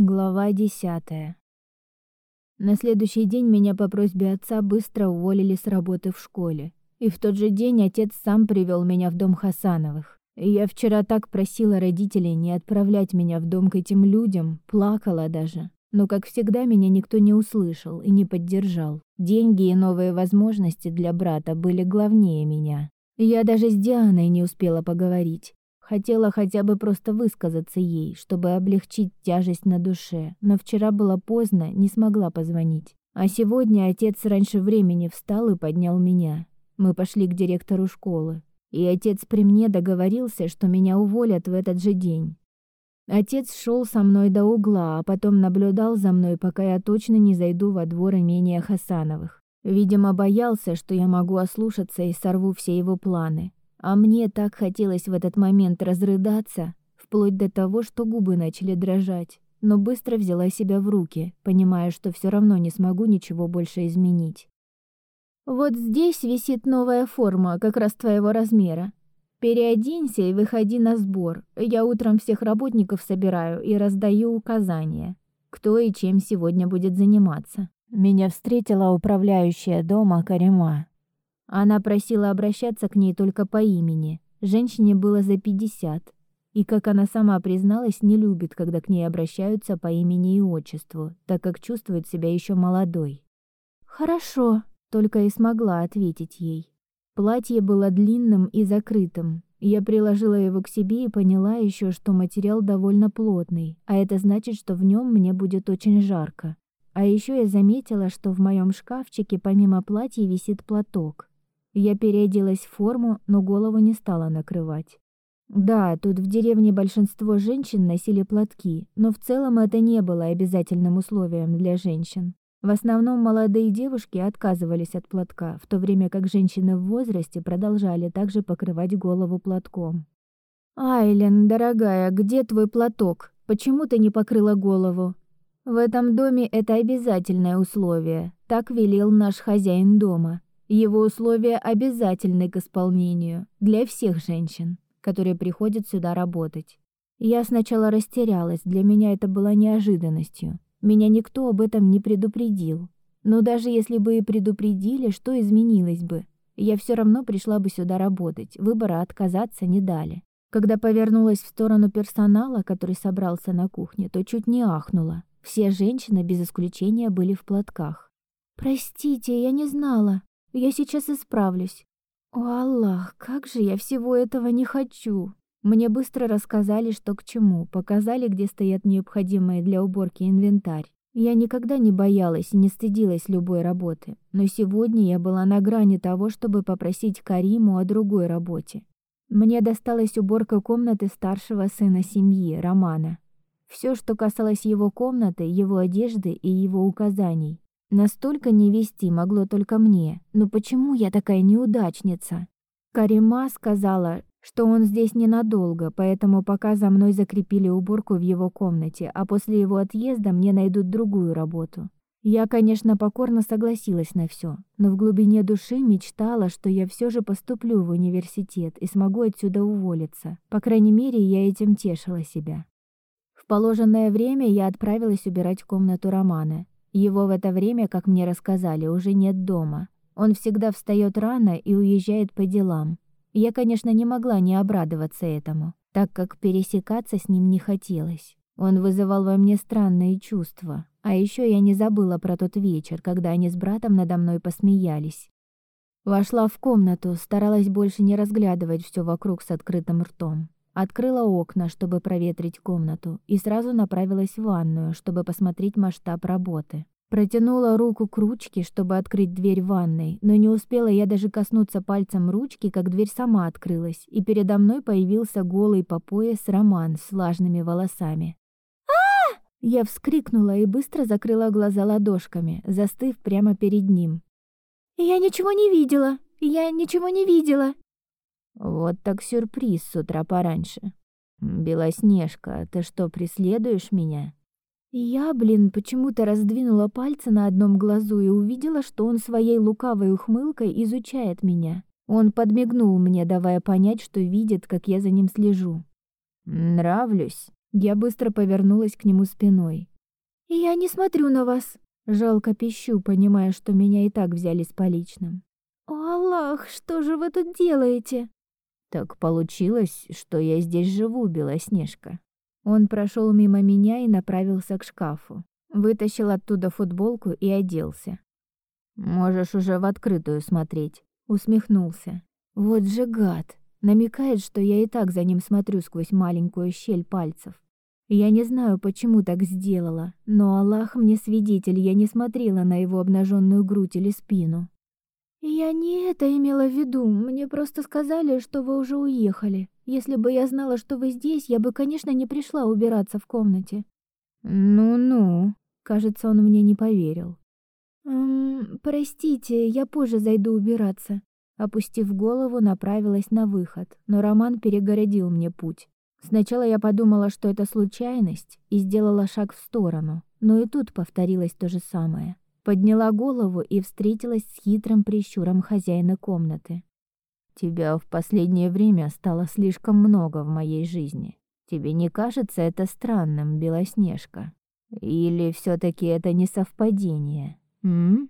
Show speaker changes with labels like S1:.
S1: Глава десятая. На следующий день меня по просьбе отца быстро уволили с работы в школе. И в тот же день отец сам привел меня в дом Хасановых. Я вчера так просила родителей не отправлять меня в дом к этим людям, плакала даже. Но, как всегда, меня никто не услышал и не поддержал. Деньги и новые возможности для брата были главнее меня. Я даже с Дианой не успела поговорить. Хотела хотя бы просто высказаться ей, чтобы облегчить тяжесть на душе, но вчера было поздно, не смогла позвонить. А сегодня отец раньше времени встал и поднял меня. Мы пошли к директору школы, и отец при мне договорился, что меня уволят в этот же день. Отец шел со мной до угла, а потом наблюдал за мной, пока я точно не зайду во двор имения Хасановых. Видимо, боялся, что я могу ослушаться и сорву все его планы. А мне так хотелось в этот момент разрыдаться, вплоть до того, что губы начали дрожать. Но быстро взяла себя в руки, понимая, что все равно не смогу ничего больше изменить. Вот здесь висит новая форма, как раз твоего размера. Переоденься и выходи на сбор. Я утром всех работников собираю и раздаю указания, кто и чем сегодня будет заниматься. Меня встретила управляющая дома Карима. Она просила обращаться к ней только по имени. Женщине было за 50, и, как она сама призналась, не любит, когда к ней обращаются по имени и отчеству, так как чувствует себя еще молодой. «Хорошо», — только и смогла ответить ей. Платье было длинным и закрытым. Я приложила его к себе и поняла еще, что материал довольно плотный, а это значит, что в нем мне будет очень жарко. А еще я заметила, что в моем шкафчике помимо платья висит платок. Я переоделась в форму, но голову не стала накрывать. Да, тут в деревне большинство женщин носили платки, но в целом это не было обязательным условием для женщин. В основном молодые девушки отказывались от платка, в то время как женщины в возрасте продолжали также покрывать голову платком. «Айлен, дорогая, где твой платок? Почему ты не покрыла голову?» «В этом доме это обязательное условие, так велел наш хозяин дома. Его условия обязательны к исполнению для всех женщин, которые приходят сюда работать. Я сначала растерялась, для меня это было неожиданностью. Меня никто об этом не предупредил. Но даже если бы и предупредили, что изменилось бы? Я все равно пришла бы сюда работать, выбора отказаться не дали. Когда повернулась в сторону персонала, который собрался на кухне, то чуть не ахнула. Все женщины без исключения были в платках. «Простите, я не знала», я сейчас исправлюсь. О, Аллах, как же я всего этого не хочу. Мне быстро рассказали, что к чему, показали, где стоят необходимые для уборки инвентарь. Я никогда не боялась и не стыдилась любой работы, но сегодня я была на грани того, чтобы попросить Кариму о другой работе. Мне досталась уборка комнаты старшего сына семьи, Романа. Все, что касалось его комнаты, его одежды и его указаний. Настолько не вести могло только мне. Но почему я такая неудачница? Карима сказала, что он здесь ненадолго, поэтому пока за мной закрепили уборку в его комнате, а после его отъезда мне найдут другую работу. Я, конечно, покорно согласилась на все, но в глубине души мечтала, что я все же поступлю в университет и смогу отсюда уволиться. По крайней мере, я этим тешила себя. В положенное время я отправилась убирать комнату Романа. Его в это время, как мне рассказали, уже нет дома. Он всегда встает рано и уезжает по делам. Я, конечно, не могла не обрадоваться этому, так как пересекаться с ним не хотелось. Он вызывал во мне странные чувства. А еще я не забыла про тот вечер, когда они с братом надо мной посмеялись. Вошла в комнату, старалась больше не разглядывать все вокруг с открытым ртом. Открыла окна, чтобы проветрить комнату, и сразу направилась в ванную, чтобы посмотреть масштаб работы. Протянула руку к ручке, чтобы открыть дверь ванной, но не успела я даже коснуться пальцем ручки, как дверь сама открылась, и передо мной появился голый по пояс Роман с влажными волосами. а Я вскрикнула и быстро закрыла глаза ладошками, застыв прямо перед ним. «Я ничего не видела! Я ничего не видела!»
S2: Вот так сюрприз с утра пораньше. Белоснежка, ты что, преследуешь меня?
S1: Я, блин, почему-то раздвинула пальцы на одном глазу и увидела, что он своей лукавой ухмылкой изучает меня. Он подмигнул мне, давая понять, что видит, как я за ним слежу.
S2: Нравлюсь.
S1: Я быстро повернулась к нему спиной. «Я не смотрю на вас!» Жалко пищу, понимая, что меня и так взяли с поличным. «О, Аллах, что же вы тут делаете?»
S2: «Так получилось, что я здесь живу, Белоснежка».
S1: Он прошел мимо меня и направился к шкафу. Вытащил оттуда футболку и оделся.
S2: «Можешь уже в открытую смотреть», —
S1: усмехнулся. «Вот же гад! Намекает, что я и так за ним смотрю сквозь маленькую щель пальцев. Я не знаю, почему так сделала, но Аллах мне свидетель, я не смотрела на его обнаженную грудь или спину. Я не это имела в виду. Мне просто сказали, что вы уже уехали. Если бы я знала, что вы здесь, я бы, конечно, не пришла убираться в комнате.
S2: Ну-ну,
S1: кажется, он мне не поверил. Эм, простите, я позже зайду убираться. Опустив голову, направилась на выход, но Роман перегородил мне путь. Сначала я подумала, что это случайность, и сделала шаг в сторону, но и тут повторилось то же самое. Подняла голову и встретилась с хитрым прищуром хозяина комнаты.
S2: «Тебя в последнее время стало слишком много в моей жизни. Тебе не кажется это странным, Белоснежка? Или все таки это не совпадение, м?»